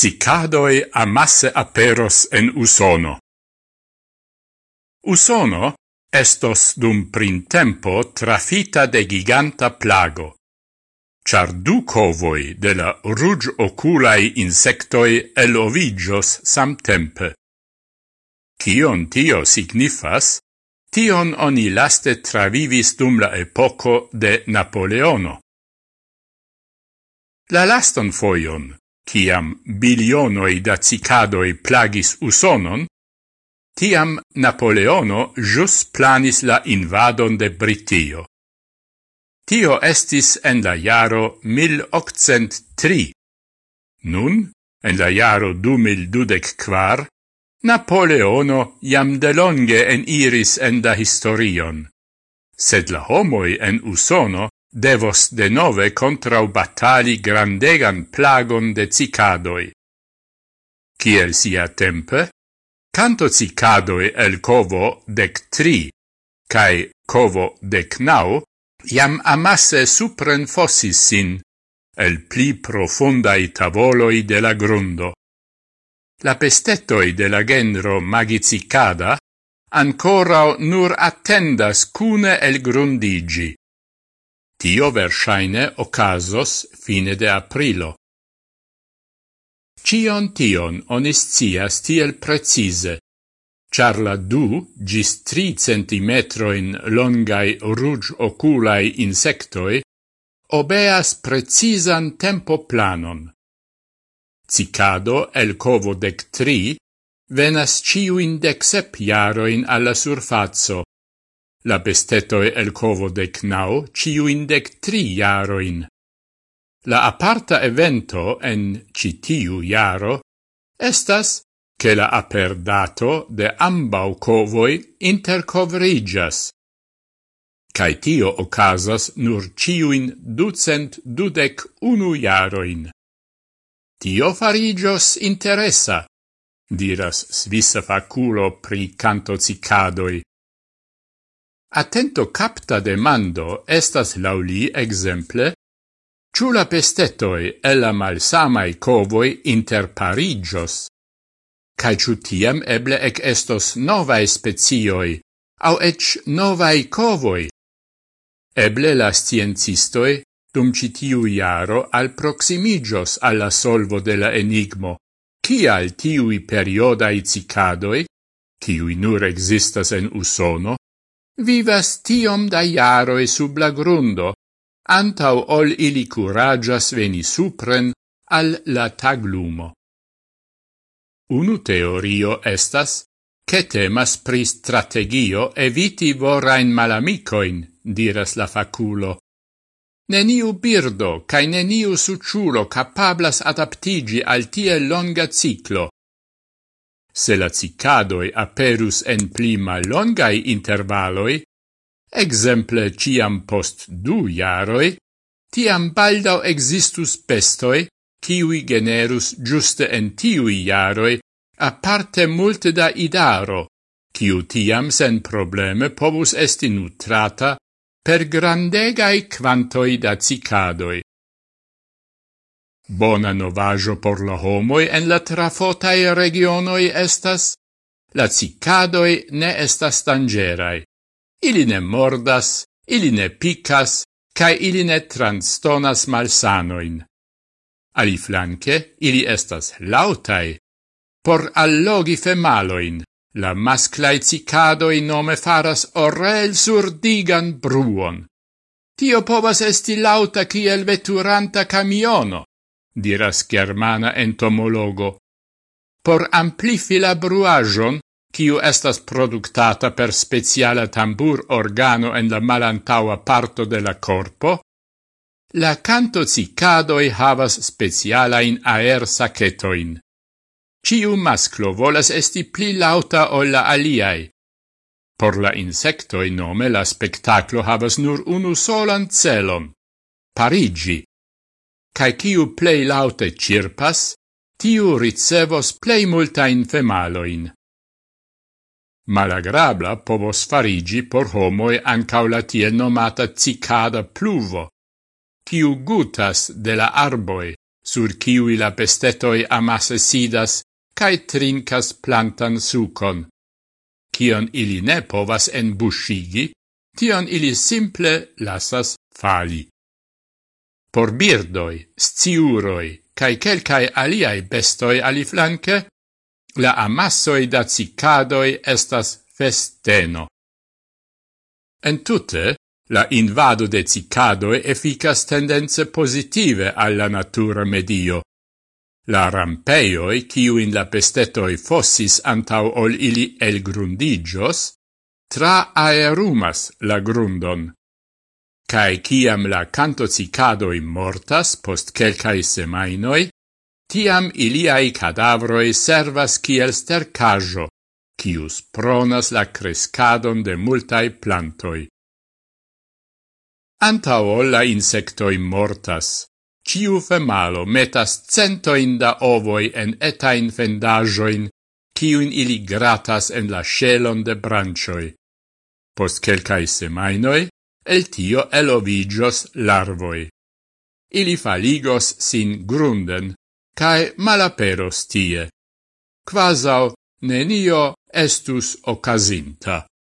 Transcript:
cicadoi amasse aperos en Usono. Usono estos dum printempo trafita de giganta plago, char du covoi de la rug oculai insectoi elovigios samtempe. Cion tio signifas, tion oni laste travivis dum la epoco de Napoleono. La laston foion, Ciam bilionoi da cicadoi plagis Usonon, tiam Napoleono jus planis la invadon de Britio. Tio estis en la jaro 1803. Nun, en la jaro 2024, Napoleono jam delonge en iris en da historion, sed la homoi en Usono devos de nove contrau batali grandegan plagon de cicadoi. Ciel sia tempe, canto cicadoi el covo dec tri, cae covo dec nau, iam amasse supren fossis sin, el pli profundai tavoloi de la grundo. La pestetoi de la genro magicicada ancorau nur attendas cune el grundigi. Tio versaine ocasos fine de aprilo. Cion tion oniscias tiel precise, char la du gis tri centimetroin longai rug oculai insectoi obeas precisan tempo planon. Cicado el covo dec tri venas ciuin dec sep jaroin alla surfazzo, la bestetoe el covo de Knau ciuin indec tri jaroin. La aparta evento en citiu jaro estas che la aperdato de ambau covoi intercovrigas. Cai tio ocasas nur ciuin ducent dudec unu jaroin. Tio farigios interessa, diras svissa faculo pri canto cicadoi, Attento capta demando estas lauli exemple Ciù la pestetoi e la malsamai covoi interparigios? cae ciù tiam eble ec estos novae spezioi, au ec novae covoi? Eble la sciencistoi dum citiu iaro al proximigios alla solvo de la enigmo, cial tiui periodai cicadoi, ciui nur existas en usono, vivas tiom da jaroi sub la grundo, antau ol ili curagias veni supren al la taglumo. Unu teorio estas, che temas pri strategio eviti vorain malamicoin, diras la faculo. Neniu birdo, cae neniu suciulo capablas adaptigi al tie longa ciclo, Se la cicadoi aperus en pli mallongai intervaloi, exemple ciam post du jaroi, tiam baldau existus pestoi, kiui generus giuste en tiui jaroi, aparte multe da idaro, kiu tiam sen probleme povus esti nutrata per grandegai quantoi da cicadoi. Bona novajo por la homoi en la trafotai regionoi estas la cicadoi ne estas tangerai. Ili ne mordas, ili ne picas, cae ili ne transtonas malsanoin. Ali flanque, ili estas lautai, por allogi femaloin, la masclai cicadoi nome faras orel surdigan bruon. Tio povas esti lauta kiel veturanta camiono, diras germana entomologo, por amplifi la bruajon, kiu estas productata per speciala tambur organo en la malantaua parto de la corpo, la canto cicadoi havas specialain aer sacetoin. Ciu masclo volas esti pli lauta o la aliai. Por la insectoi nome la spectaclo havas nur unu solan celon. Parigi, cae ciu plei laute cirpas, tiu ricevos plei multain femaloin. Malagrabla povos farigi por homoi ancau la tie nomata cicada pluvo, ciu gutas de la arboi, sur ciui la pestetoi amase sidas, cae trincas plantan sucon. Cion ili ne povas enbuschigi, tion ili simple lasas fali. Por birdoi, sciuroi, cae quelcae aliai bestoi aliflanque, la amassoi da cicadoi estas festeno. En tutte, la invado de cicadoi efficas tendenze positive alla natura medio. La rampeioi, ciu in la pestetoi fossis antau ol ili elgrundigios, tra aerumas la grundon cae ciam la cantocicadoi mortas post quelcae semainoi, tiam iliai cadavroi servas kiel stercajo, cius pronas la crescadon de multae plantoi. Antao la insectoi mortas. Ciu femalo metas centoin da ovoi en etain fendajoin, ciuin ili gratas en la scelon de branchoi. Post quelcae semainoi, el tio elovigios larvoi. Ili faligos sin grunden, cae malaperos tie. Quasau nenio estus ocasinta.